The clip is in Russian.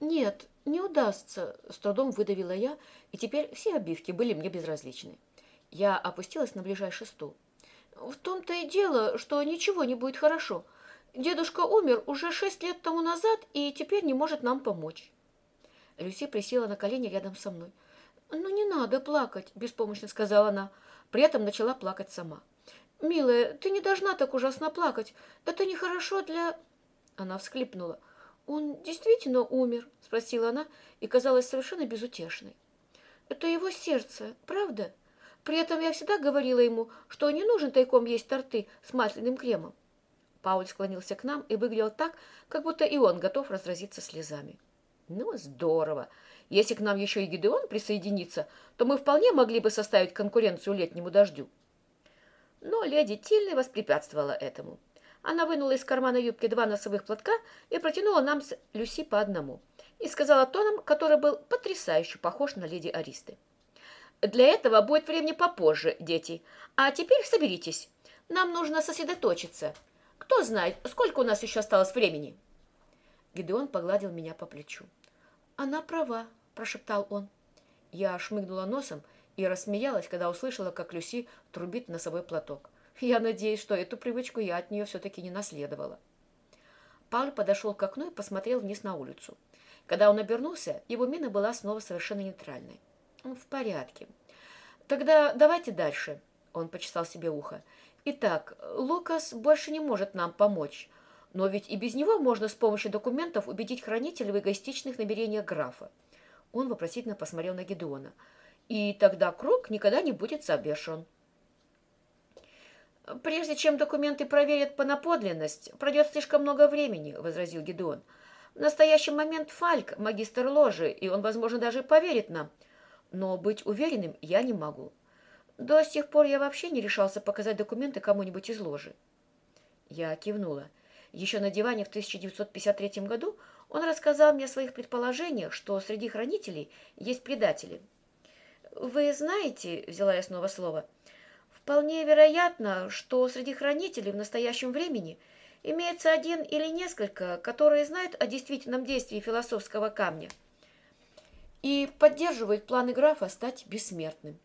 Нет, не удастся, с трудом выдавила я, и теперь все обивки были мне безразличны. Я опустилась на ближайший стул. В том-то и дело, что ничего не будет хорошо. Дедушка умер уже шесть лет тому назад и теперь не может нам помочь. Люси присела на колени рядом со мной. «Ну, не надо плакать», — беспомощно сказала она. При этом начала плакать сама. «Милая, ты не должна так ужасно плакать. Это нехорошо для...» Она всхлипнула. «Он действительно умер?» — спросила она и казалась совершенно безутешной. «Это его сердце, правда? При этом я всегда говорила ему, что не нужно тайком есть торты с масляным кремом». Пауль склонился к нам и выглядел так, как будто и он готов разразиться слезами. «Ну, здорово! Если к нам еще и Гидеон присоединится, то мы вполне могли бы составить конкуренцию летнему дождю». Но леди Тильны воспрепятствовала этому. Она вынула из кармана юбки два носовых платка и протянула нам с Люси по одному. И сказала тоном, который был потрясающе похож на леди Аристы. «Для этого будет времени попозже, дети. А теперь соберитесь. Нам нужно сосредоточиться. Кто знает, сколько у нас еще осталось времени?» Гидеон погладил меня по плечу. «Она права», – прошептал он. Я шмыгнула носом и рассмеялась, когда услышала, как Люси трубит носовой платок. Я надеюсь, что эту привычку я от нее все-таки не наследовала. Пауль подошел к окну и посмотрел вниз на улицу. Когда он обернулся, его мина была снова совершенно нейтральной. «В порядке. Тогда давайте дальше», — он почесал себе ухо. «Итак, Лукас больше не может нам помочь, но ведь и без него можно с помощью документов убедить хранителя в эгоистичных намерениях графа». Он вопросительно посмотрел на Гедеона. «И тогда круг никогда не будет завершен». «Прежде чем документы проверят по наподлинность, пройдет слишком много времени», — возразил Гедеон. «В настоящий момент Фальк — магистр ложи, и он, возможно, даже поверит нам. Но быть уверенным я не могу. До сих пор я вообще не решался показать документы кому-нибудь из ложи». Я кивнула. Еще на диване в 1953 году он рассказал мне о своих предположениях, что среди хранителей есть предатели. «Вы знаете», — взяла я снова слово, — Вполне вероятно, что среди хранителей в настоящем времени имеется один или несколько, которые знают о действительном действии философского камня и поддерживают планы графа стать бессмертным.